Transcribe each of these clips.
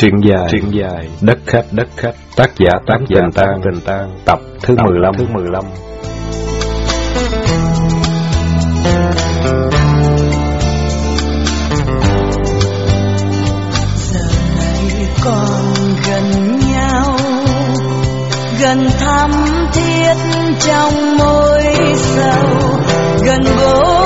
Truyện dài, truyện dài, đất khách, đất khách, tác giả tác giả Tan, Tình Tan, tập thứ tập 15, thứ 15. Giờ này còn gần nhau, gần thắm thiết trong môi sầu, gần bối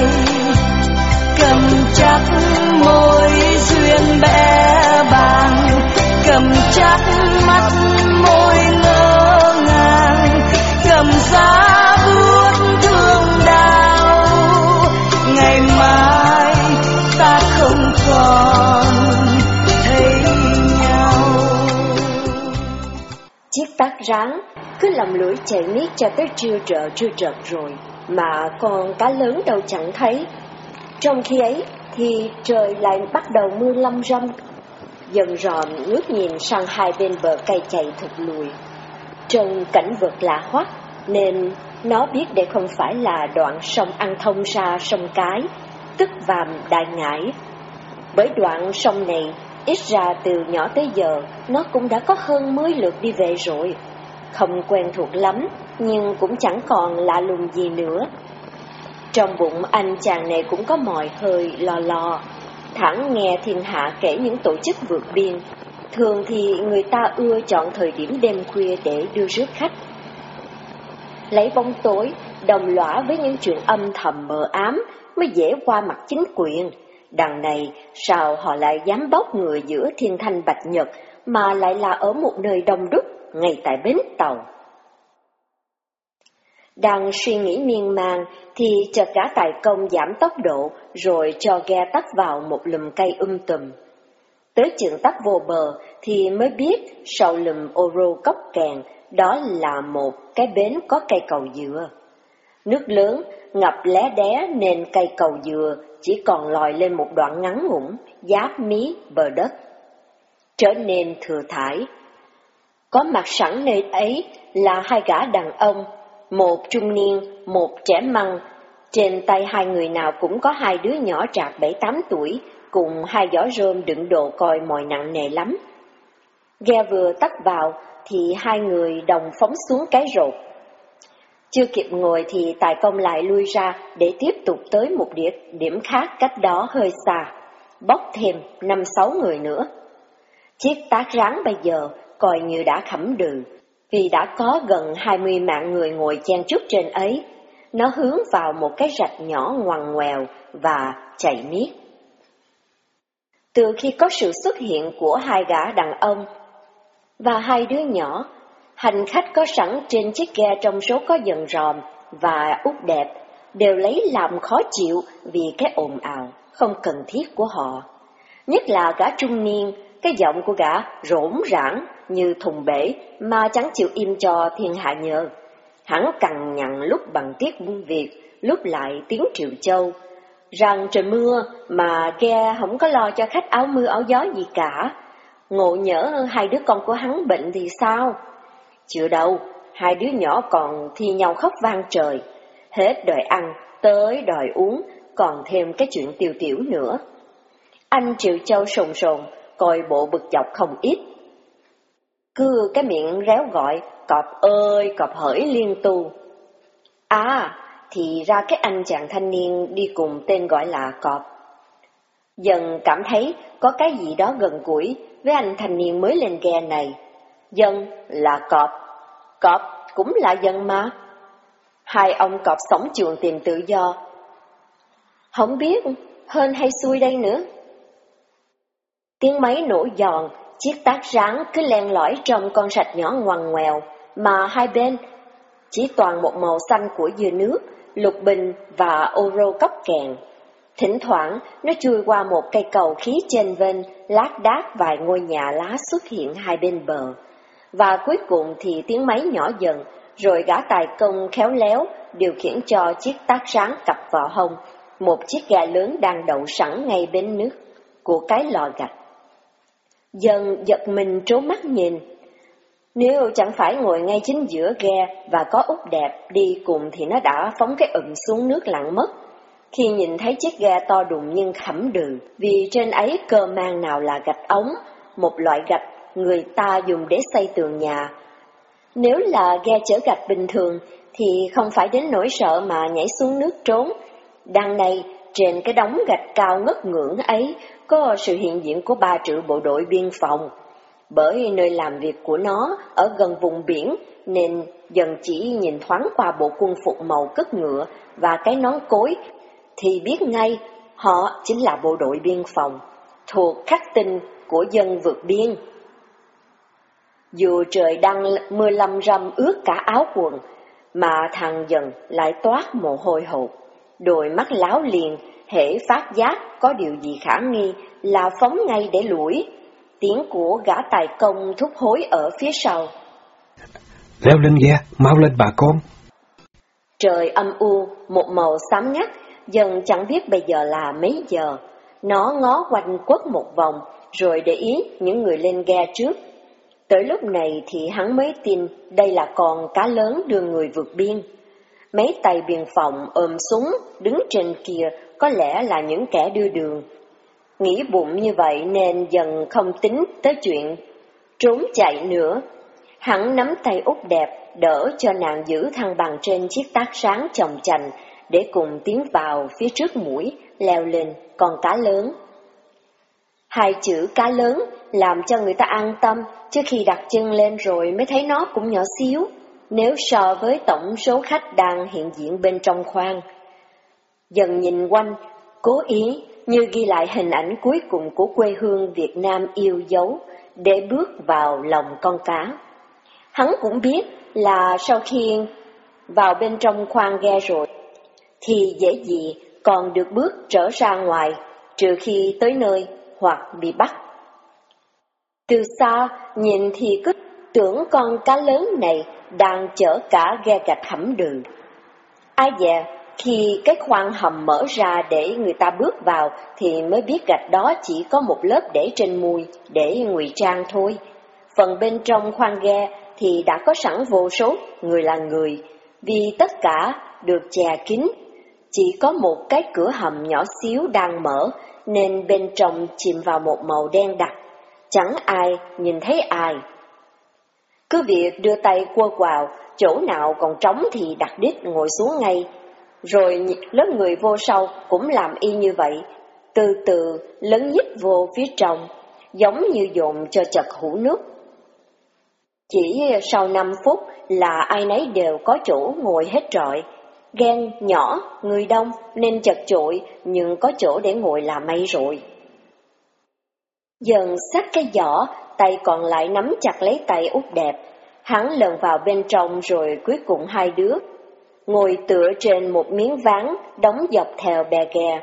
tay, cầm chắc môi duyên bé bàng, cầm chắc mắt môi ngơ ngàng, cầm giá buốt thương đau. Ngày mai ta không còn thấy nhau. Chiếc tắc ráng cứ lầm lũi chạy miết cho tới trưa trợ trưa trợt rồi, mà con cá lớn đâu chẳng thấy. Trong khi ấy thì trời lại bắt đầu mưa lâm râm. Dần ròm ngước nhìn sang hai bên bờ cây chạy thật lùi. Trông cảnh vật lạ hoắc nên nó biết đây không phải là đoạn sông ăn thông ra sông Cái, tức Vàm Đại Ngãi. Bởi đoạn sông này, ít ra từ nhỏ tới giờ, nó cũng đã có hơn mươi lượt đi về rồi. Không quen thuộc lắm, nhưng cũng chẳng còn lạ lùng gì nữa. Trong bụng anh chàng này cũng có mỏi hơi lo lo, thẳng nghe thiên hạ kể những tổ chức vượt biên. Thường thì người ta ưa chọn thời điểm đêm khuya để đưa rước khách. Lấy bóng tối, đồng lõa với những chuyện âm thầm mờ ám mới dễ qua mặt chính quyền. Đằng này, sao họ lại dám bóc người giữa thiên thanh bạch nhật mà lại là ở một nơi đông đúc, ngay tại bến tàu? Đang suy nghĩ miên man thì chợt cả tài công giảm tốc độ rồi cho ghe tắt vào một lùm cây um tùm. Tới trường tắt vô bờ thì mới biết sau lùm ô rô cốc kèn đó là một cái bến có cây cầu dừa. Nước lớn ngập lé đé nên cây cầu dừa chỉ còn lòi lên một đoạn ngắn ngủn, giáp mí bờ đất. Trở nên thừa thải. Có mặt sẵn nơi ấy là hai gã đàn ông, một trung niên, một trẻ măng. Trên tay hai người nào cũng có hai đứa nhỏ trạc bảy tám tuổi, cùng hai giỏ rơm đựng đồ coi mọi nặng nề lắm. Ghe vừa tắt vào thì hai người đồng phóng xuống cái rột. Chưa kịp ngồi thì tài công lại lui ra để tiếp tục tới một địa điểm khác cách đó hơi xa, bóc thêm năm sáu người nữa. Chiếc tác ráng bây giờ coi như đã khẩm đường, vì đã có gần hai mươi mạng người ngồi chen chúc trên ấy. Nó hướng vào một cái rạch nhỏ ngoằn ngoèo và chạy miết. Từ khi có sự xuất hiện của hai gã đàn ông và hai đứa nhỏ, hành khách có sẵn trên chiếc ghe trong số có dần ròm và út đẹp đều lấy làm khó chịu vì cái ồn ào không cần thiết của họ. Nhất là gã trung niên, cái giọng của gã rỗn rãng như thùng bể mà chẳng chịu im cho thiên hạ nhờ. Hắn cằn nhằn lúc bằng tiết Việt, lúc lại tiếng triệu châu, rằng trời mưa mà ghe không có lo cho khách áo mưa áo gió gì cả. Ngộ nhỡ hai đứa con của hắn bệnh thì sao? Chưa đâu, hai đứa nhỏ còn thi nhau khóc vang trời. Hết đòi ăn, tới đòi uống, còn thêm cái chuyện tiêu tiểu nữa. Anh Triệu Châu sồn sồn, coi bộ bực dọc không ít. Cứ cái miệng réo gọi, cọp ơi, cọp hỡi liên tu. À, thì ra cái anh chàng thanh niên đi cùng tên gọi là cọp. Dần cảm thấy có cái gì đó gần gũi với anh thanh niên mới lên ghe này. Dân là cọp, cọp cũng là dân mà. Hai ông cọp sống trường tìm tự do. Không biết hơn hay xui đây nữa. Tiếng máy nổ giòn, chiếc tác ráng cứ len lỏi trong con sạch nhỏ ngoằn ngoèo, mà hai bên chỉ toàn một màu xanh của dừa nước, lục bình và ô rô cốc kèn. Thỉnh thoảng, nó chui qua một cây cầu khí trên bên, lát đác vài ngôi nhà lá xuất hiện hai bên bờ. Và cuối cùng thì tiếng máy nhỏ dần, rồi gã tài công khéo léo điều khiển cho chiếc tác ráng cặp vào hông, một chiếc gà lớn đang đậu sẵn ngay bên nước của cái lò gạch. Dần giật mình trố mắt nhìn. Nếu chẳng phải ngồi ngay chính giữa ghe và có út đẹp đi cùng thì nó đã phóng cái ụm xuống nước lặng mất. Khi nhìn thấy chiếc ghe to đùng nhưng khẩm đừ, vì trên ấy cơ mang nào là gạch ống, một loại gạch người ta dùng để xây tường nhà. Nếu là ghe chở gạch bình thường thì không phải đến nỗi sợ mà nhảy xuống nước trốn. Đằng này, trên cái đống gạch cao ngất ngưỡng ấy có sự hiện diện của ba triệu bộ đội biên phòng. Bởi nơi làm việc của nó ở gần vùng biển nên dần chỉ nhìn thoáng qua bộ quân phục màu cất ngựa và cái nón cối thì biết ngay họ chính là bộ đội biên phòng thuộc khắc tinh của dân vượt biên. Dù trời đang mưa lâm râm ướt cả áo quần, mà thằng dần lại toát mồ hôi hột, đôi mắt láo liền, hễ phát giác có điều gì khả nghi là phóng ngay để lủi. Tiếng của gã tài công thúc hối ở phía sau. Leo lên ghe, mau lên bà con. Trời âm u, một màu xám ngắt, dần chẳng biết bây giờ là mấy giờ. Nó ngó quanh quất một vòng, rồi để ý những người lên ghe trước. Tới lúc này thì hắn mới tin đây là con cá lớn đưa người vượt biên. Mấy tay biên phòng ôm súng đứng trên kia có lẽ là những kẻ đưa đường. Nghĩ bụng như vậy nên dần không tính tới chuyện trốn chạy nữa. Hắn nắm tay út đẹp đỡ cho nàng giữ thăng bằng trên chiếc tác sáng chồng chành để cùng tiến vào phía trước mũi leo lên con cá lớn. Hai chữ cá lớn làm cho người ta an tâm, chứ khi đặt chân lên rồi mới thấy nó cũng nhỏ xíu, nếu so với tổng số khách đang hiện diện bên trong khoang. Dần nhìn quanh, cố ý như ghi lại hình ảnh cuối cùng của quê hương Việt Nam yêu dấu để bước vào lòng con cá. Hắn cũng biết là sau khi vào bên trong khoang ghe rồi, thì dễ gì còn được bước trở ra ngoài, trừ khi tới nơi hoặc bị bắt. Từ xa, nhìn thì cứ tưởng con cá lớn này đang chở cả ghe gạch hẩm đường. Ai dè, khi cái khoang hầm mở ra để người ta bước vào thì mới biết gạch đó chỉ có một lớp để trên mùi để ngụy trang thôi. Phần bên trong khoang ghe thì đã có sẵn vô số người là người, vì tất cả được chè kín. Chỉ có một cái cửa hầm nhỏ xíu đang mở nên bên trong chìm vào một màu đen đặc, chẳng ai nhìn thấy ai. Cứ việc đưa tay quơ quào, chỗ nào còn trống thì đặt đít ngồi xuống ngay, rồi lớp người vô sau cũng làm y như vậy, từ từ lấn nhích vô phía trong, giống như dồn cho chật hũ nước. Chỉ sau 5 phút là ai nấy đều có chỗ ngồi hết trọi, Ghen nhỏ, người đông nên chật chội, nhưng có chỗ để ngồi là may rồi. Dần sát cái giỏ, tay còn lại nắm chặt lấy tay út đẹp. Hắn lần vào bên trong rồi cuối cùng hai đứa. Ngồi tựa trên một miếng ván, đóng dọc theo bè ghe.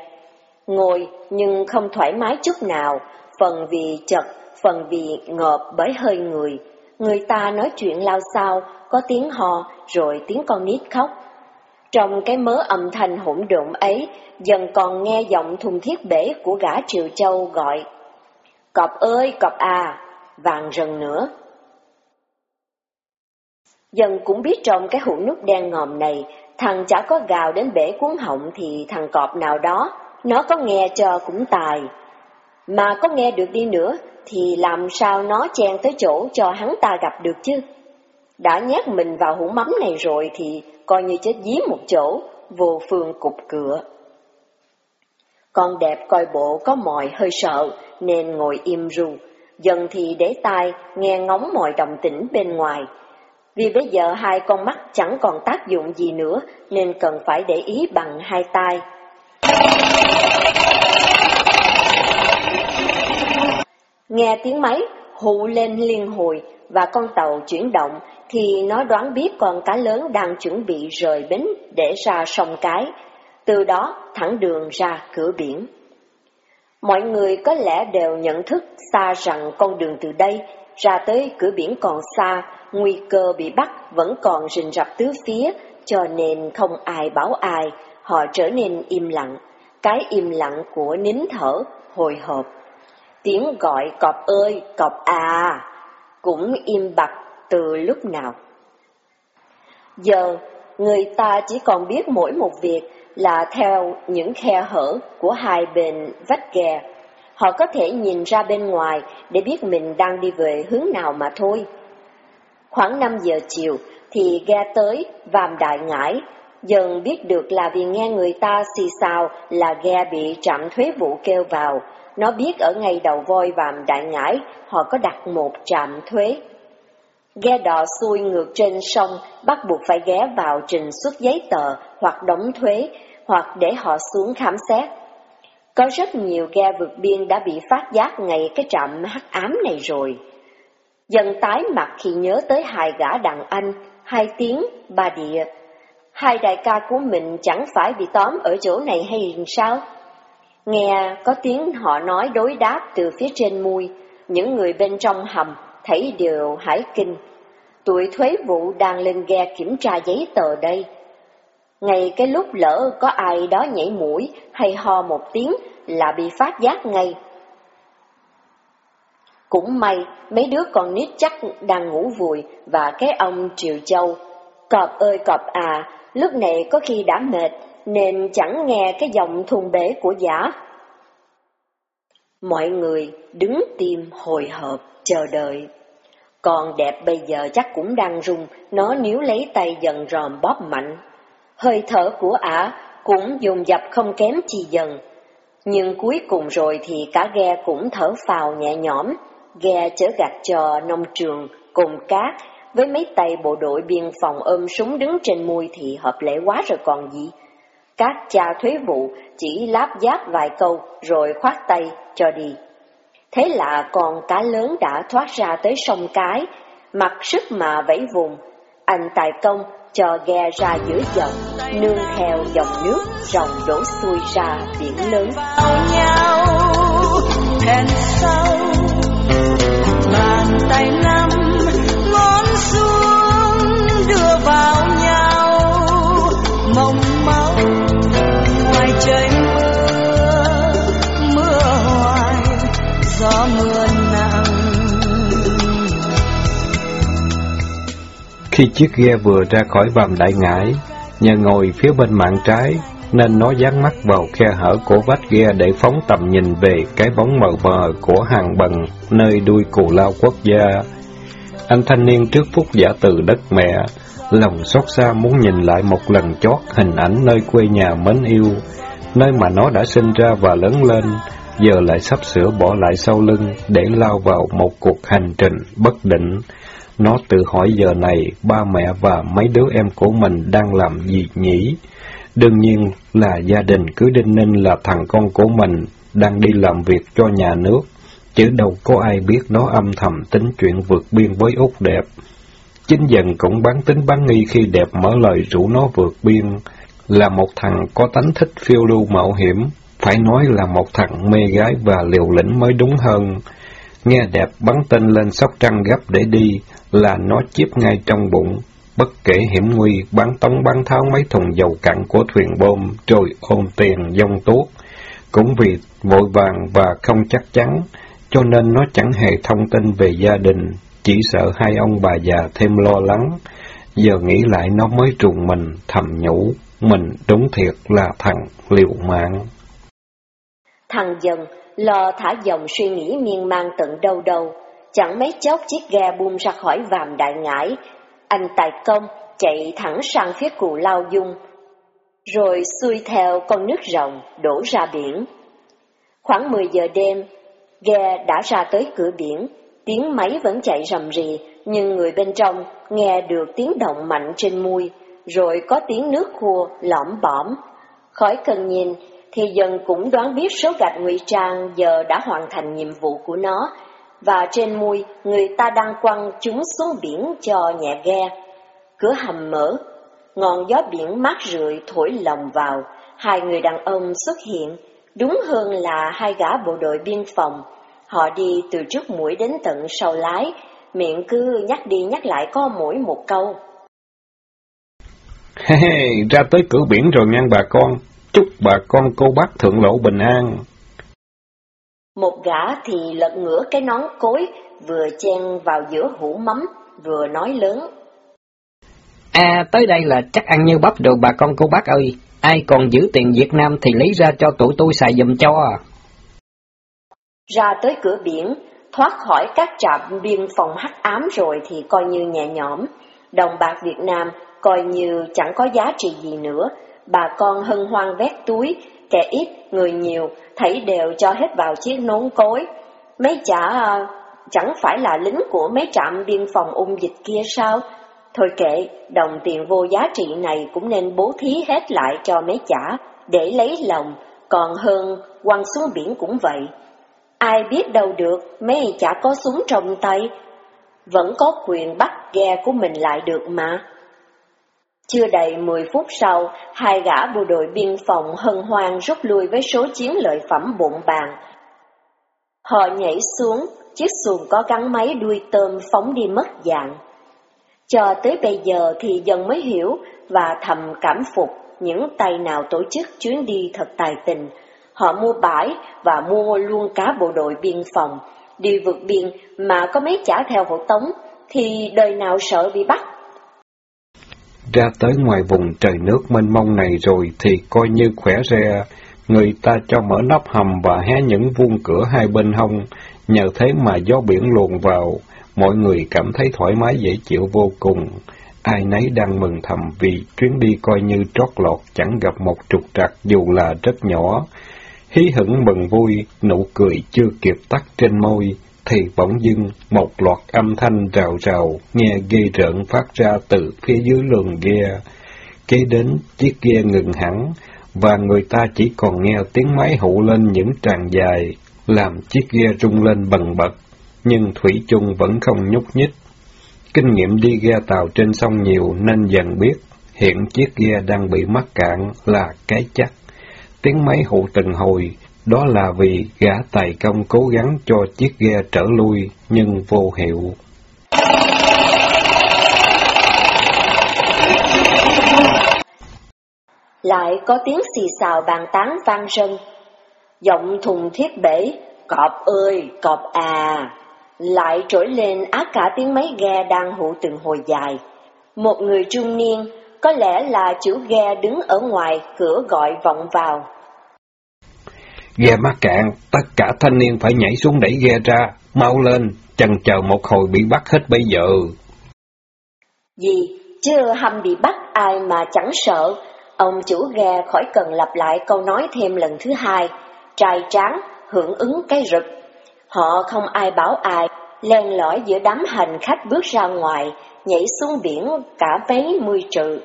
Ngồi nhưng không thoải mái chút nào, phần vì chật, phần vì ngợp bởi hơi người. Người ta nói chuyện lao sao, có tiếng hò, rồi tiếng con nít khóc. Trong cái mớ âm thanh hỗn độn ấy, dần còn nghe giọng thùng thiết bể của gã Triều Châu gọi. Cọp ơi, cọp à, vàng rần nữa. Dần cũng biết trong cái hũ nước đen ngòm này, thằng chả có gào đến bể cuốn họng thì thằng cọp nào đó, nó có nghe cho cũng tài. Mà có nghe được đi nữa, thì làm sao nó chen tới chỗ cho hắn ta gặp được chứ? Đã nhét mình vào hũ mắm này rồi thì coi như chết dí một chỗ, vô phương cục cửa. Con đẹp coi bộ có mòi hơi sợ, nên ngồi im ru, dần thì để tai nghe ngóng mọi động tĩnh bên ngoài. Vì bây giờ hai con mắt chẳng còn tác dụng gì nữa, nên cần phải để ý bằng hai tay. Nghe tiếng máy, hụ lên liên hồi, và con tàu chuyển động, thì nó đoán biết con cá lớn đang chuẩn bị rời bến để ra sông cái, từ đó thẳng đường ra cửa biển. Mọi người có lẽ đều nhận thức xa rằng con đường từ đây ra tới cửa biển còn xa, nguy cơ bị bắt vẫn còn rình rập tứ phía, cho nên không ai bảo ai, họ trở nên im lặng, cái im lặng của nín thở, hồi hộp. Tiếng gọi cọp ơi, cọp à, cũng im bặt từ lúc nào. Giờ, người ta chỉ còn biết mỗi một việc là theo những khe hở của hai bên vách kè, Họ có thể nhìn ra bên ngoài để biết mình đang đi về hướng nào mà thôi. Khoảng 5 giờ chiều thì ghe tới Vàm Đại Ngãi, dần biết được là vì nghe người ta xì xào là ghe bị trạm thuế vụ kêu vào. Nó biết ở ngay đầu voi Vàm Đại Ngãi họ có đặt một trạm thuế. Ghe đò xuôi ngược trên sông bắt buộc phải ghé vào trình xuất giấy tờ hoặc đóng thuế hoặc để họ xuống khám xét. Có rất nhiều ghe vượt biên đã bị phát giác ngay cái trạm hắc ám này rồi. Dần tái mặt khi nhớ tới hai gã đàn anh, hai tiếng, ba địa. Hai đại ca của mình chẳng phải bị tóm ở chỗ này hay sao? Nghe có tiếng họ nói đối đáp từ phía trên mui, những người bên trong hầm thấy đều hải kinh. Tuổi thuế vụ đang lên ghe kiểm tra giấy tờ đây. Ngay cái lúc lỡ có ai đó nhảy mũi hay ho một tiếng là bị phát giác ngay. Cũng may, mấy đứa con nít chắc đang ngủ vùi và cái ông Triều Châu. Cọp ơi cọp à, lúc này có khi đã mệt, nên chẳng nghe cái giọng thùng bể của giả. Mọi người đứng tim hồi hộp, chờ đợi. Còn đẹp bây giờ chắc cũng đang rung, nó níu lấy tay dần ròm bóp mạnh. Hơi thở của ả cũng dùng dập không kém chi dần. Nhưng cuối cùng rồi thì cả ghe cũng thở phào nhẹ nhõm, ghe chở gạch cho nông trường, cùng cát, với mấy tay bộ đội biên phòng ôm súng đứng trên mui thì hợp lễ quá rồi còn gì. Các cha thuế vụ chỉ láp giáp vài câu rồi khoát tay cho đi. Thế là con cá lớn đã thoát ra tới sông cái, mặc sức mà vẫy vùng. Anh tài công cho ghe ra giữa dòng, nương theo dòng nước, rồng đổ xuôi ra biển lớn. nhau, hẹn sau, tay nắm, ngón xuống đưa vào nhau, mộng máu ngoài trời mưa, mưa hoài, gió mưa nặng. Khi chiếc ghe vừa ra khỏi vàm đại ngãi, nhà ngồi phía bên mạng trái, nên nó dán mắt vào khe hở của vách ghe để phóng tầm nhìn về cái bóng mờ mờ của hàng bần nơi đuôi cù lao quốc gia. Anh thanh niên trước phút giả từ đất mẹ, lòng xót xa muốn nhìn lại một lần chót hình ảnh nơi quê nhà mến yêu, nơi mà nó đã sinh ra và lớn lên, giờ lại sắp sửa bỏ lại sau lưng để lao vào một cuộc hành trình bất định. Nó tự hỏi giờ này ba mẹ và mấy đứa em của mình đang làm gì nhỉ? Đương nhiên là gia đình cứ đinh ninh là thằng con của mình đang đi làm việc cho nhà nước, chứ đâu có ai biết nó âm thầm tính chuyện vượt biên với Úc đẹp. Chính dần cũng bán tính bán nghi khi đẹp mở lời rủ nó vượt biên, là một thằng có tánh thích phiêu lưu mạo hiểm, phải nói là một thằng mê gái và liều lĩnh mới đúng hơn. Nghe đẹp bắn tên lên sóc trăng gấp để đi, là nó chiếp ngay trong bụng, bất kể hiểm nguy, bắn tống bắn tháo mấy thùng dầu cặn của thuyền bom, rồi ôm tiền dông tuốt. Cũng vì vội vàng và không chắc chắn, cho nên nó chẳng hề thông tin về gia đình, chỉ sợ hai ông bà già thêm lo lắng. Giờ nghĩ lại nó mới trùng mình, thầm nhủ, mình đúng thiệt là thằng liều mạng. Thằng dần lo thả dòng suy nghĩ miên man tận đâu đâu, chẳng mấy chốc chiếc ghe buông ra khỏi vàm đại ngãi. Anh tài công chạy thẳng sang phía cù lao dung, rồi xuôi theo con nước rộng đổ ra biển. Khoảng 10 giờ đêm, ghe đã ra tới cửa biển, tiếng máy vẫn chạy rầm rì, nhưng người bên trong nghe được tiếng động mạnh trên mui, rồi có tiếng nước khua lõm bõm. Khỏi cần nhìn, thì dần cũng đoán biết số gạch ngụy trang giờ đã hoàn thành nhiệm vụ của nó, và trên môi người ta đang quăng chúng xuống biển cho nhẹ ghe. Cửa hầm mở, ngọn gió biển mát rượi thổi lồng vào, hai người đàn ông xuất hiện, đúng hơn là hai gã bộ đội biên phòng. Họ đi từ trước mũi đến tận sau lái, miệng cứ nhắc đi nhắc lại có mỗi một câu. Hey, ra tới cửa biển rồi nha bà con, chúc bà con cô bác thượng lộ bình an. Một gã thì lật ngửa cái nón cối vừa chen vào giữa hũ mắm, vừa nói lớn. À, tới đây là chắc ăn như bắp rồi bà con cô bác ơi, ai còn giữ tiền Việt Nam thì lấy ra cho tụi tôi xài dùm cho. Ra tới cửa biển, thoát khỏi các trạm biên phòng hắc ám rồi thì coi như nhẹ nhõm. Đồng bạc Việt Nam coi như chẳng có giá trị gì nữa, bà con hân hoan vét túi, kẻ ít, người nhiều, thấy đều cho hết vào chiếc nón cối. Mấy chả à, chẳng phải là lính của mấy trạm biên phòng ung dịch kia sao? Thôi kệ, đồng tiền vô giá trị này cũng nên bố thí hết lại cho mấy chả, để lấy lòng, còn hơn quăng xuống biển cũng vậy. Ai biết đâu được, mấy chả có súng trong tay, vẫn có quyền bắt ghe của mình lại được mà. Chưa đầy 10 phút sau, hai gã bộ đội biên phòng hân hoan rút lui với số chiến lợi phẩm bụng bàn. Họ nhảy xuống, chiếc xuồng có gắn máy đuôi tôm phóng đi mất dạng. Cho tới bây giờ thì dần mới hiểu và thầm cảm phục những tay nào tổ chức chuyến đi thật tài tình. Họ mua bãi và mua luôn cá bộ đội biên phòng. Đi vượt biên mà có mấy trả theo hộ tống thì đời nào sợ bị bắt. Ra tới ngoài vùng trời nước mênh mông này rồi thì coi như khỏe re, người ta cho mở nắp hầm và hé những vuông cửa hai bên hông, nhờ thế mà gió biển luồn vào, mọi người cảm thấy thoải mái dễ chịu vô cùng. Ai nấy đang mừng thầm vì chuyến đi coi như trót lọt chẳng gặp một trục trặc dù là rất nhỏ. Hí hửng mừng vui, nụ cười chưa kịp tắt trên môi, thì bỗng dưng một loạt âm thanh rào rào, nghe ghê rợn phát ra từ phía dưới lường ghe. Kế đến, chiếc ghe ngừng hẳn, và người ta chỉ còn nghe tiếng máy hụ lên những tràng dài, làm chiếc ghe rung lên bần bật, nhưng Thủy chung vẫn không nhúc nhích. Kinh nghiệm đi ghe tàu trên sông nhiều nên dần biết, hiện chiếc ghe đang bị mắc cạn là cái chắc. Tiếng máy hụ từng hồi, đó là vì gã tài công cố gắng cho chiếc ghe trở lui, nhưng vô hiệu. Lại có tiếng xì xào bàn tán vang rân. Giọng thùng thiết bể, cọp ơi, cọp à, lại trỗi lên ác cả tiếng máy ghe đang hụ từng hồi dài. Một người trung niên, có lẽ là chủ ghe đứng ở ngoài cửa gọi vọng vào. Ghe mắc cạn, tất cả thanh niên phải nhảy xuống đẩy ghe ra, mau lên, chần chờ một hồi bị bắt hết bây giờ. Gì, chưa hầm bị bắt ai mà chẳng sợ, ông chủ ghe khỏi cần lặp lại câu nói thêm lần thứ hai, trai tráng, hưởng ứng cái rực. Họ không ai bảo ai, len lỏi giữa đám hành khách bước ra ngoài, nhảy xuống biển cả mấy mươi trự.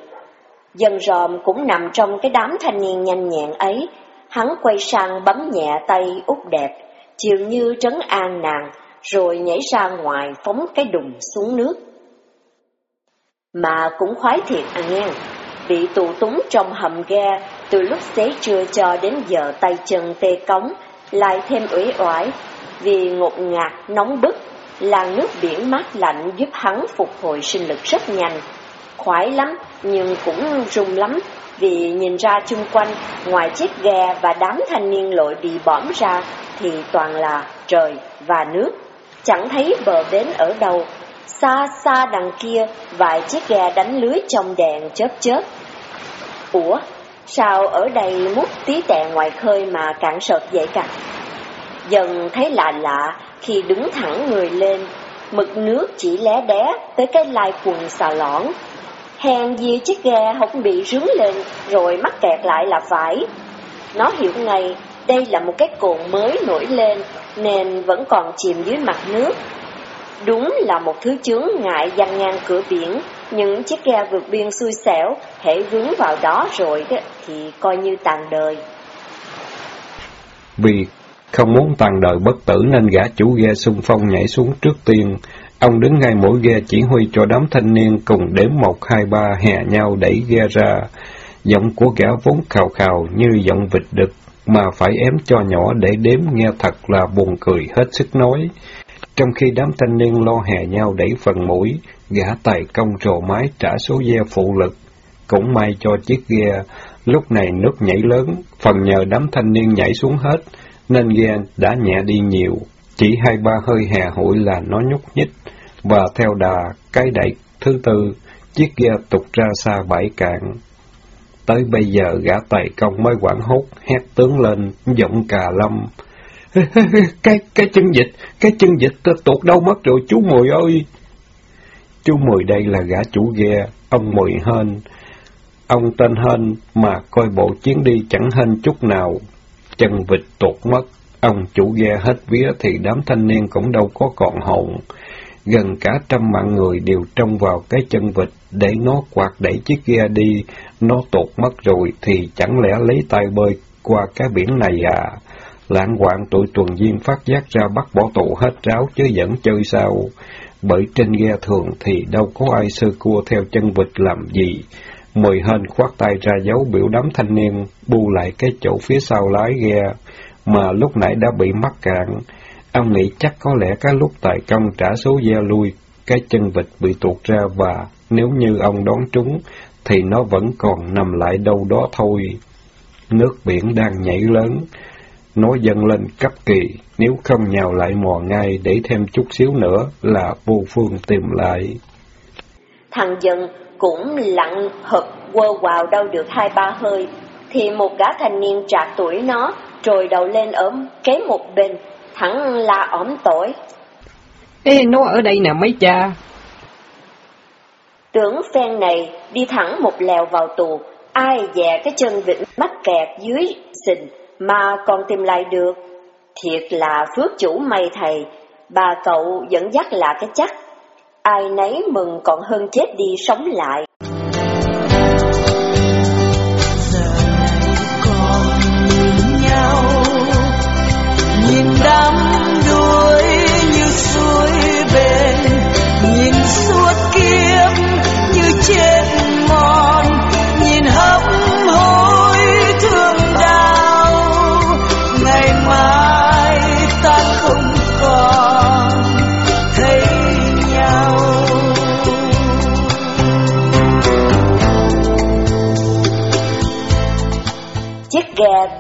Dân ròm cũng nằm trong cái đám thanh niên nhanh nhẹn ấy, Hắn quay sang bấm nhẹ tay út đẹp, chiều như trấn an nàng, rồi nhảy ra ngoài phóng cái đùng xuống nước. Mà cũng khoái thiệt à nghe, bị tù túng trong hầm ghe, từ lúc xế trưa cho đến giờ tay chân tê cống, lại thêm ủy oải, vì ngột ngạt, nóng bức, làn nước biển mát lạnh giúp hắn phục hồi sinh lực rất nhanh. Khoái lắm, nhưng cũng rung lắm, vì nhìn ra chung quanh, ngoài chiếc ghe và đám thanh niên lội bị bõm ra, thì toàn là trời và nước. Chẳng thấy bờ bến ở đâu. Xa xa đằng kia, vài chiếc ghe đánh lưới trong đèn chớp chớp. Ủa, sao ở đây mút tí tẹ ngoài khơi mà cạn sợt vậy cả? Dần thấy lạ lạ khi đứng thẳng người lên, mực nước chỉ lé đé tới cái lai quần xà lõn Hèn gì chiếc ghe không bị rướng lên rồi mắc kẹt lại là phải. Nó hiểu ngay đây là một cái cồn mới nổi lên nên vẫn còn chìm dưới mặt nước. Đúng là một thứ chướng ngại dằn ngang cửa biển, những chiếc ghe vượt biên xui xẻo, hễ vướng vào đó rồi thì coi như tàn đời. Vì không muốn tàn đời bất tử nên gã chủ ghe xung phong nhảy xuống trước tiên, Ông đứng ngay mũi ghe chỉ huy cho đám thanh niên cùng đếm một hai ba hè nhau đẩy ghe ra. Giọng của gã vốn khào khào như giọng vịt đực, mà phải ém cho nhỏ để đếm nghe thật là buồn cười hết sức nói. Trong khi đám thanh niên lo hè nhau đẩy phần mũi, gã tài công rồ mái trả số ghe phụ lực. Cũng may cho chiếc ghe, lúc này nước nhảy lớn, phần nhờ đám thanh niên nhảy xuống hết, nên ghe đã nhẹ đi nhiều. Chỉ hai ba hơi hè hụi là nó nhúc nhích, và theo đà cái đẩy thứ tư, chiếc ghe tục ra xa bãi cạn. Tới bây giờ gã tài công mới quảng hốt, hét tướng lên, giọng cà lâm. cái cái chân dịch, cái chân dịch tuột đâu mất rồi chú Mùi ơi! Chú Mùi đây là gã chủ ghe, ông Mùi Hên. Ông tên Hên mà coi bộ chuyến đi chẳng hên chút nào. Chân vịt tuột mất, ông chủ ghe hết vía thì đám thanh niên cũng đâu có còn hồn. Gần cả trăm mạng người đều trông vào cái chân vịt để nó quạt đẩy chiếc ghe đi, nó tuột mất rồi thì chẳng lẽ lấy tay bơi qua cái biển này à? Lãng hoạn tụi tuần viên phát giác ra bắt bỏ tụ hết ráo chứ vẫn chơi sao? Bởi trên ghe thường thì đâu có ai sơ cua theo chân vịt làm gì. Mười hên khoát tay ra dấu biểu đám thanh niên, bu lại cái chỗ phía sau lái ghe, mà lúc nãy đã bị mắc cạn. Ông nghĩ chắc có lẽ cái lúc tài công trả số gia lui, cái chân vịt bị tuột ra và nếu như ông đón trúng, thì nó vẫn còn nằm lại đâu đó thôi. Nước biển đang nhảy lớn, nó dâng lên cấp kỳ, nếu không nhào lại mò ngay để thêm chút xíu nữa là vô phương tìm lại. Thằng dân cũng lặng hực quơ quào đâu được hai ba hơi, thì một gã thanh niên trạc tuổi nó, rồi đầu lên ở kế một bên, thẳng là ỏm tội. Ê, nó ở đây nè mấy cha. Tưởng phen này đi thẳng một lèo vào tù, ai dè cái chân vịt mắc kẹt dưới sình mà còn tìm lại được. Thiệt là phước chủ may thầy, bà cậu dẫn dắt là cái chắc. Ai nấy mừng còn hơn chết đi sống lại.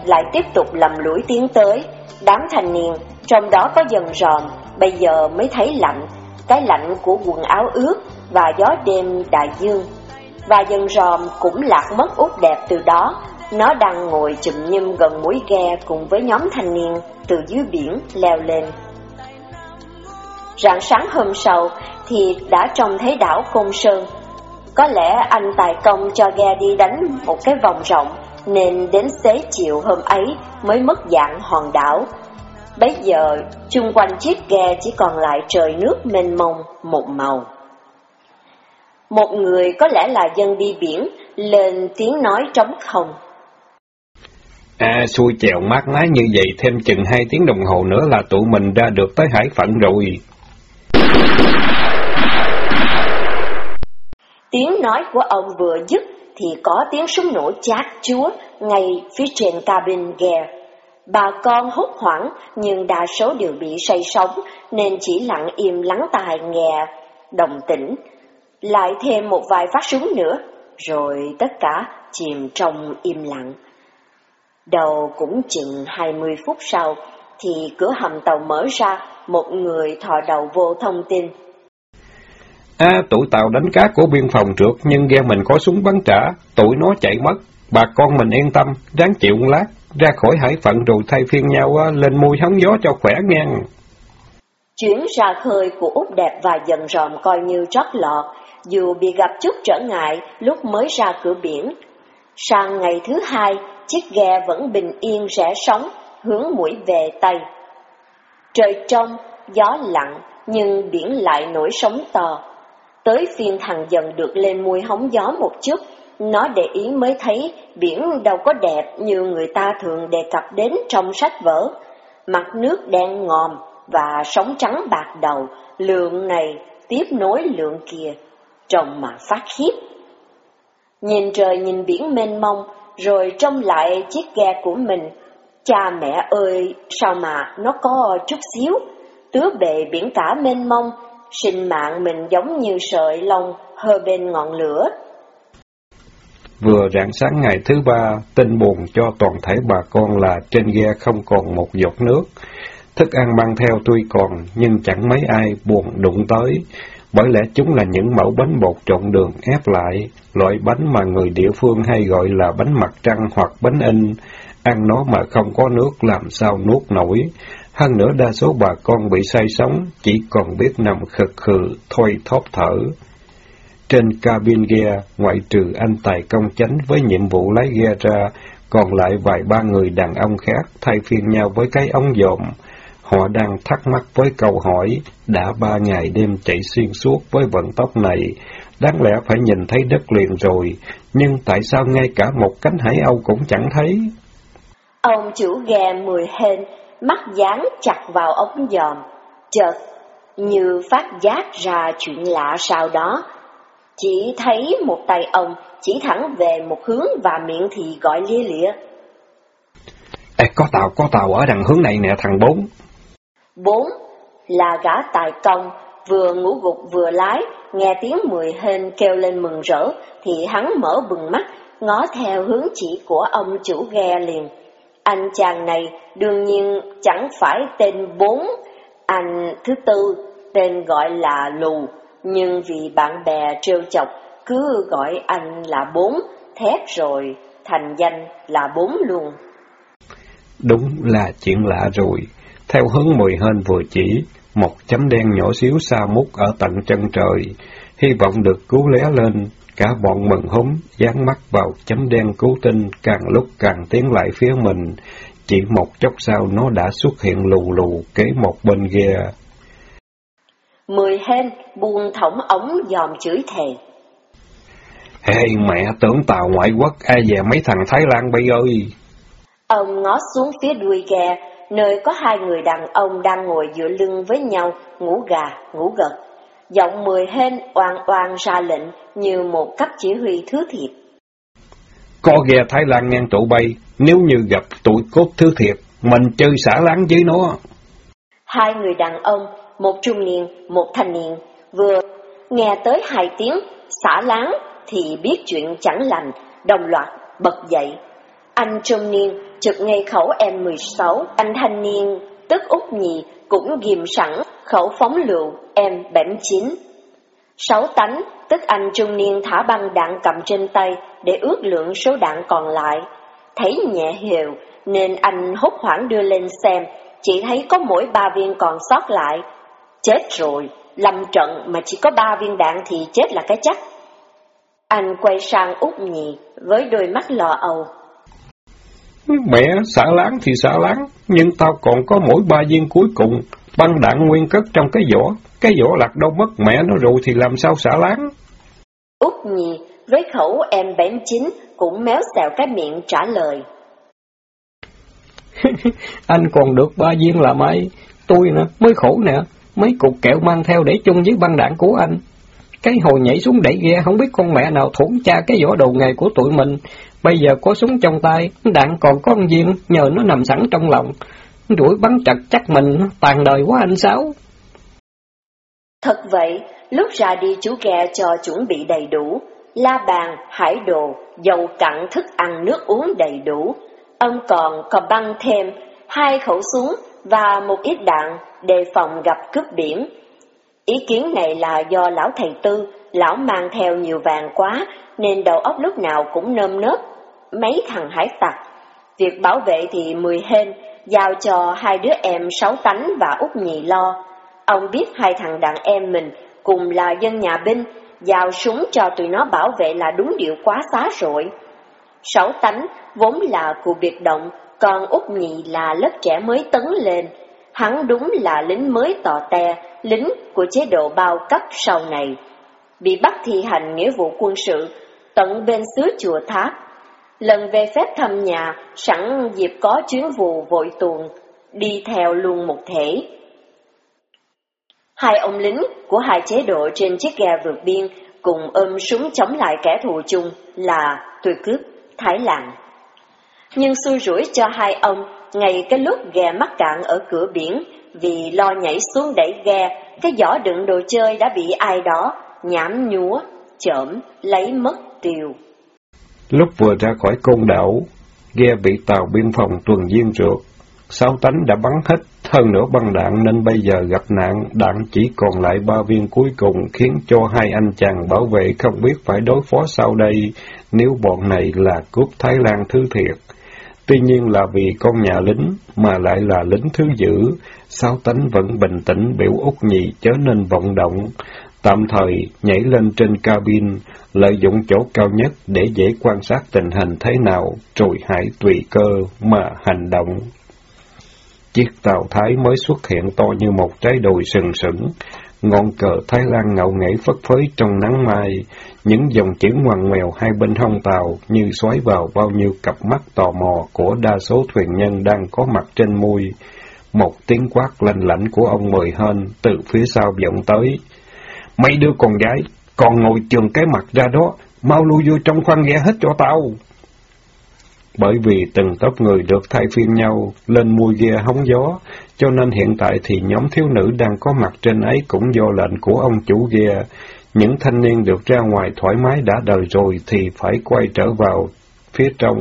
Lại tiếp tục lầm lũi tiến tới, đám thanh niên, trong đó có dần ròm, bây giờ mới thấy lạnh, cái lạnh của quần áo ướt và gió đêm đại dương. Và dần ròm cũng lạc mất út đẹp từ đó, nó đang ngồi chùm nhâm gần mũi ghe cùng với nhóm thanh niên từ dưới biển leo lên. Rạng sáng hôm sau thì đã trông thấy đảo Côn Sơn. Có lẽ anh tài công cho ghe đi đánh một cái vòng rộng, nên đến xế chiều hôm ấy mới mất dạng hòn đảo. Bây giờ, chung quanh chiếc ghe chỉ còn lại trời nước mênh mông, một màu. Một người có lẽ là dân đi biển, lên tiếng nói trống không. À, xui chèo mát lái như vậy thêm chừng hai tiếng đồng hồ nữa là tụi mình ra được tới hải phận rồi. Tiếng nói của ông vừa dứt thì có tiếng súng nổ chát chúa ngay phía trên cabin ghe. Bà con hốt hoảng nhưng đa số đều bị say sóng nên chỉ lặng im lắng tai nghe đồng tĩnh. Lại thêm một vài phát súng nữa, rồi tất cả chìm trong im lặng. Đầu cũng chừng 20 phút sau thì cửa hầm tàu mở ra, một người thò đầu vô thông tin. À, tụi tàu đánh cá của biên phòng trượt nhưng ghe mình có súng bắn trả, tụi nó chạy mất. Bà con mình yên tâm, ráng chịu một lát, ra khỏi hải phận rồi thay phiên nhau lên môi hóng gió cho khỏe ngang. Chuyến ra khơi của Út Đẹp và dần ròm coi như trót lọt, dù bị gặp chút trở ngại lúc mới ra cửa biển. Sang ngày thứ hai, chiếc ghe vẫn bình yên rẽ sóng, hướng mũi về Tây. Trời trong, gió lặng, nhưng biển lại nổi sóng to. Tới phiên thằng dần được lên môi hóng gió một chút, nó để ý mới thấy biển đâu có đẹp như người ta thường đề cập đến trong sách vở. Mặt nước đen ngòm và sóng trắng bạc đầu, lượng này tiếp nối lượng kia, trông mà phát khiếp. Nhìn trời nhìn biển mênh mông, rồi trông lại chiếc ghe của mình. Cha mẹ ơi, sao mà nó có chút xíu, tứ bề biển cả mênh mông, sinh mạng mình giống như sợi lông hơ bên ngọn lửa. Vừa rạng sáng ngày thứ ba, tin buồn cho toàn thể bà con là trên ghe không còn một giọt nước. Thức ăn mang theo tuy còn, nhưng chẳng mấy ai buồn đụng tới. bởi lẽ chúng là những mẫu bánh bột trộn đường ép lại, loại bánh mà người địa phương hay gọi là bánh mặt trăng hoặc bánh in. Ăn nó mà không có nước làm sao nuốt nổi. Hơn nữa đa số bà con bị say sóng, chỉ còn biết nằm khực khừ, thôi thóp thở. Trên cabin ghe, ngoại trừ anh tài công chánh với nhiệm vụ lái ghe ra, còn lại vài ba người đàn ông khác thay phiên nhau với cái ống dòm. Họ đang thắc mắc với câu hỏi, đã ba ngày đêm chạy xuyên suốt với vận tốc này, đáng lẽ phải nhìn thấy đất liền rồi, nhưng tại sao ngay cả một cánh hải âu cũng chẳng thấy? Ông chủ ghe mười hên, mắt dán chặt vào ống dòm, chợt như phát giác ra chuyện lạ sau đó. Chỉ thấy một tay ông chỉ thẳng về một hướng và miệng thì gọi lia lịa. Ê, có tàu, có tàu ở đằng hướng này nè thằng bốn. Bốn là gã tài công, vừa ngủ gục vừa lái, nghe tiếng mười hên kêu lên mừng rỡ, thì hắn mở bừng mắt, ngó theo hướng chỉ của ông chủ ghe liền. Anh chàng này đương nhiên chẳng phải tên bốn, anh thứ tư tên gọi là Lù, nhưng vì bạn bè trêu chọc cứ gọi anh là bốn, thét rồi thành danh là bốn luôn. Đúng là chuyện lạ rồi. Theo hướng mùi hên vừa chỉ, một chấm đen nhỏ xíu xa mút ở tận chân trời, hy vọng được cứu lé lên, cả bọn mừng húm, dán mắt vào chấm đen cứu tinh, càng lúc càng tiến lại phía mình. Chỉ một chốc sau nó đã xuất hiện lù lù kế một bên ghe. Mười hên buông thõng ống dòm chửi thề. Hey mẹ, tưởng tàu ngoại quốc ai về mấy thằng Thái Lan bây ơi. Ông ngó xuống phía đuôi ghe, nơi có hai người đàn ông đang ngồi dựa lưng với nhau, ngủ gà, ngủ gật. Giọng mười hên oan oan ra lệnh như một cấp chỉ huy thứ thiệt. Có ghe Thái Lan ngang trụ bay, nếu như gặp tụi cốt thứ thiệt, mình chơi xả láng với nó. Hai người đàn ông, một trung niên, một thanh niên, vừa nghe tới hai tiếng xả láng thì biết chuyện chẳng lành, đồng loạt bật dậy. Anh trung niên trực ngay khẩu M16, anh thanh niên tức út nhì cũng ghim sẵn khẩu phóng lựu M79. Sáu tánh, tức anh trung niên thả băng đạn cầm trên tay để ước lượng số đạn còn lại. Thấy nhẹ hiệu nên anh hốt hoảng đưa lên xem, chỉ thấy có mỗi ba viên còn sót lại. Chết rồi, lâm trận mà chỉ có ba viên đạn thì chết là cái chắc. Anh quay sang út nhì với đôi mắt lò âu. Mẹ, xả láng thì xả láng, nhưng tao còn có mỗi ba viên cuối cùng, băng đạn nguyên cất trong cái vỏ, cái vỏ lạc đâu mất mẹ nó rồi thì làm sao xả láng? Út nhì với khẩu em bém chín cũng méo xẹo cái miệng trả lời. anh còn được ba viên là mấy, tôi nè, mới khổ nè, mấy cục kẹo mang theo để chung với băng đạn của anh. Cái hồi nhảy xuống đẩy ghe không biết con mẹ nào thủng cha cái vỏ đầu nghề của tụi mình. Bây giờ có súng trong tay, đạn còn có viên, nhờ nó nằm sẵn trong lòng. Đuổi bắn chặt chắc mình tàn đời quá anh Sáu. Thật vậy, lúc ra đi chú ghe cho chuẩn bị đầy đủ, la bàn, hải đồ, dầu cặn thức ăn nước uống đầy đủ. Ông còn còn băng thêm hai khẩu súng và một ít đạn đề phòng gặp cướp biển. Ý kiến này là do lão thầy tư, lão mang theo nhiều vàng quá nên đầu óc lúc nào cũng nơm nớp mấy thằng hải tặc. Việc bảo vệ thì mười hên, giao cho hai đứa em sáu tánh và út nhì lo. Ông biết hai thằng đàn em mình cùng là dân nhà binh, giao súng cho tụi nó bảo vệ là đúng điệu quá xá rồi. Sáu tánh vốn là cụ biệt động, còn út nhì là lớp trẻ mới tấn lên. Hắn đúng là lính mới tò te, lính của chế độ bao cấp sau này. Bị bắt thi hành nghĩa vụ quân sự, tận bên xứ chùa Tháp, Lần về phép thăm nhà, sẵn dịp có chuyến vụ vội tuồng, đi theo luôn một thể. Hai ông lính của hai chế độ trên chiếc ghe vượt biên cùng ôm súng chống lại kẻ thù chung là tuyệt cướp, Thái Lan. Nhưng xui rủi cho hai ông, ngay cái lúc ghe mắc cạn ở cửa biển, vì lo nhảy xuống đẩy ghe, cái giỏ đựng đồ chơi đã bị ai đó nhảm nhúa, chởm, lấy mất tiêu. Lúc vừa ra khỏi côn đảo, ghe bị tàu biên phòng tuần viên rượt. sáu tánh đã bắn hết hơn nữa băng đạn nên bây giờ gặp nạn, đạn chỉ còn lại ba viên cuối cùng khiến cho hai anh chàng bảo vệ không biết phải đối phó sau đây nếu bọn này là cướp Thái Lan thứ thiệt. Tuy nhiên là vì con nhà lính mà lại là lính thứ dữ, sáu tánh vẫn bình tĩnh biểu út nhì chớ nên vọng động, tạm thời nhảy lên trên cabin, lợi dụng chỗ cao nhất để dễ quan sát tình hình thế nào, rồi hãy tùy cơ mà hành động. Chiếc tàu Thái mới xuất hiện to như một trái đồi sừng sững, ngọn cờ Thái Lan ngạo nghễ phất phới trong nắng mai, những dòng chữ ngoằn ngoèo hai bên hông tàu như xoáy vào bao nhiêu cặp mắt tò mò của đa số thuyền nhân đang có mặt trên môi. Một tiếng quát lanh lảnh của ông Mười Hên từ phía sau vọng tới. Mấy đứa con gái, còn ngồi trường cái mặt ra đó, mau lui vô trong khoang ghe hết cho tao. Bởi vì từng tóc người được thay phiên nhau lên mui ghe hóng gió, cho nên hiện tại thì nhóm thiếu nữ đang có mặt trên ấy cũng do lệnh của ông chủ ghe. Những thanh niên được ra ngoài thoải mái đã đời rồi thì phải quay trở vào phía trong.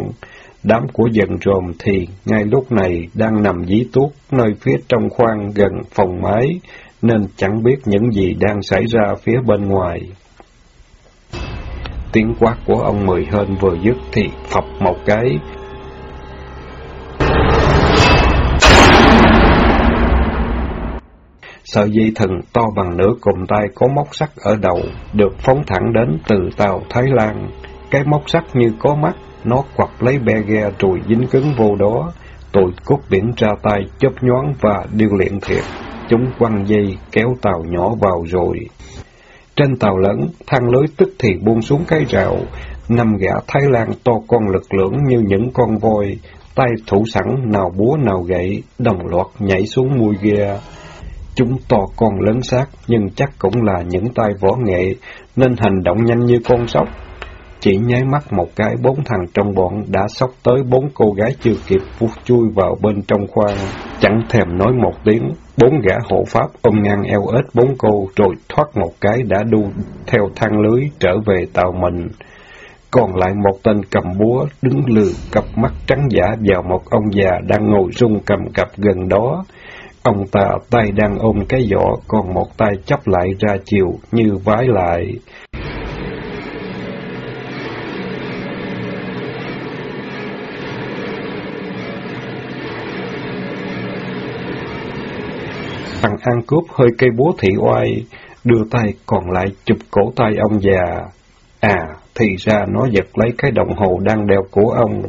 Đám của dần rồm thì ngay lúc này đang nằm dí tuốt nơi phía trong khoang gần phòng máy, nên chẳng biết những gì đang xảy ra phía bên ngoài. Tiếng quát của ông Mười Hên vừa dứt thì phập một cái. Sợi dây thần to bằng nửa cùm tay có móc sắt ở đầu, được phóng thẳng đến từ tàu Thái Lan. Cái móc sắt như có mắt, nó quặp lấy be ghe rồi dính cứng vô đó. Tôi cút biển ra tay chớp nhoáng và điêu luyện thiệt. Chúng quăng dây kéo tàu nhỏ vào rồi. Trên tàu lớn, thang lưới tức thì buông xuống cái rào, năm gã Thái Lan to con lực lưỡng như những con voi, tay thủ sẵn nào búa nào gậy, đồng loạt nhảy xuống mui ghe. Chúng to con lớn xác, nhưng chắc cũng là những tay võ nghệ, nên hành động nhanh như con sóc. Chỉ nháy mắt một cái, bốn thằng trong bọn đã sóc tới bốn cô gái chưa kịp vuốt chui vào bên trong khoang, chẳng thèm nói một tiếng. Bốn gã hộ pháp ôm ngang eo ếch bốn cô, rồi thoát một cái đã đu theo thang lưới trở về tàu mình. Còn lại một tên cầm búa đứng lừ cặp mắt trắng giả vào một ông già đang ngồi rung cầm cặp gần đó. Ông ta tay đang ôm cái giỏ, còn một tay chấp lại ra chiều như vái lại. Thằng ăn cướp hơi cây búa thị oai, đưa tay còn lại chụp cổ tay ông già. À, thì ra nó giật lấy cái đồng hồ đang đeo của ông.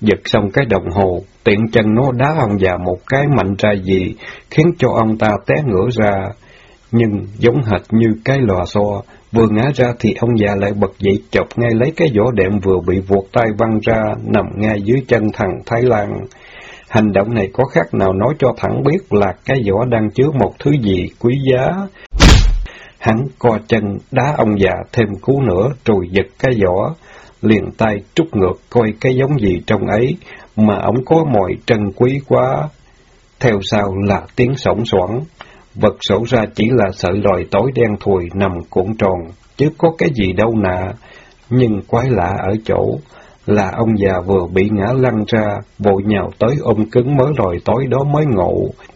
Giật xong cái đồng hồ, tiện chân nó đá ông già một cái mạnh ra gì, khiến cho ông ta té ngửa ra. Nhưng giống hệt như cái lò xo, vừa ngã ra thì ông già lại bật dậy chọc ngay lấy cái vỏ đệm vừa bị vuột tay văng ra, nằm ngay dưới chân thằng Thái Lan. Hành động này có khác nào nói cho thẳng biết là cái vỏ đang chứa một thứ gì quý giá. Hắn co chân đá ông già thêm cú nữa rồi giật cái vỏ, liền tay trút ngược coi cái giống gì trong ấy, mà ông có mọi trân quý quá. Theo sau là tiếng sổng soảng, vật sổ ra chỉ là sợi lòi tối đen thùi nằm cuộn tròn, chứ có cái gì đâu nạ. Nhưng quái lạ ở chỗ, là ông già vừa bị ngã lăn ra, vội nhào tới ôm cứng mớ lòi tối đó mới ngộ.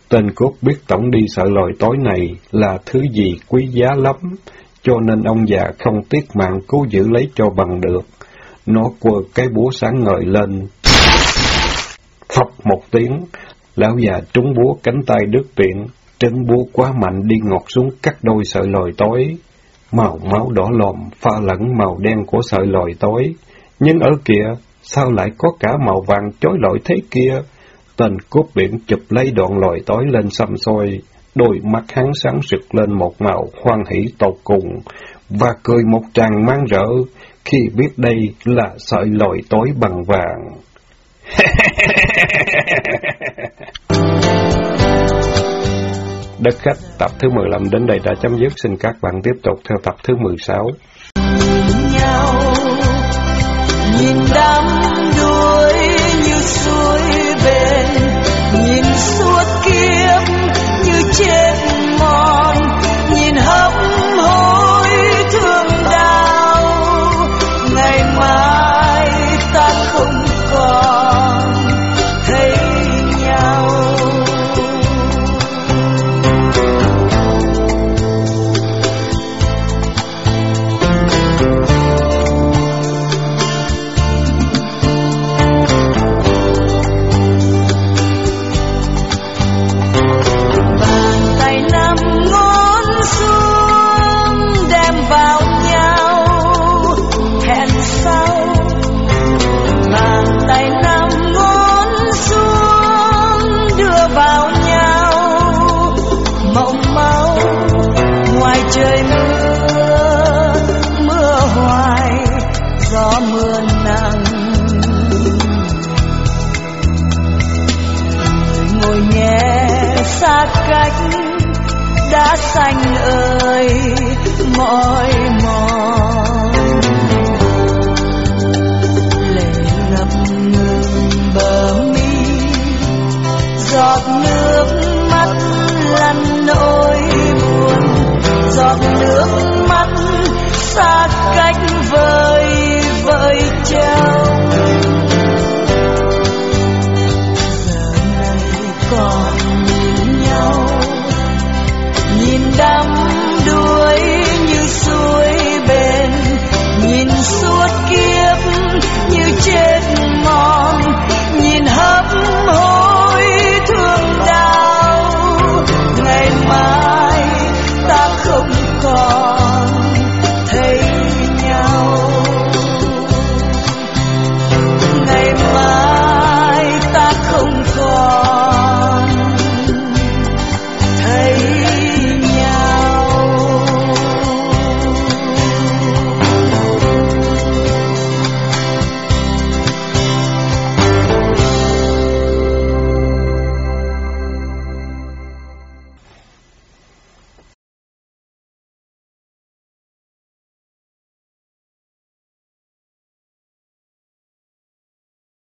Tên cốt biết tổng đi sợ lòi tối này là thứ gì quý giá lắm, cho nên ông già không tiếc mạng cứu giữ lấy cho bằng được. Nó quơ cái búa sáng ngời lên. Phập một tiếng, lão già trúng búa cánh tay đứt tiện, trấn búa quá mạnh đi ngọt xuống cắt đôi sợi lòi tối. Màu máu đỏ lòm pha lẫn màu đen của sợi lòi tối. Nhưng ở kia, sao lại có cả màu vàng chói lọi thế kia? Tên cốt biển chụp lấy đoạn lòi tối lên xăm soi, đôi mắt hắn sáng rực lên một màu hoan hỷ tột cùng, và cười một tràng mang rỡ khi biết đây là sợi lòi tối bằng vàng. Đất khách tập thứ 15 đến đây đã chấm dứt, xin các bạn tiếp tục theo tập thứ 16. Nhìn đắm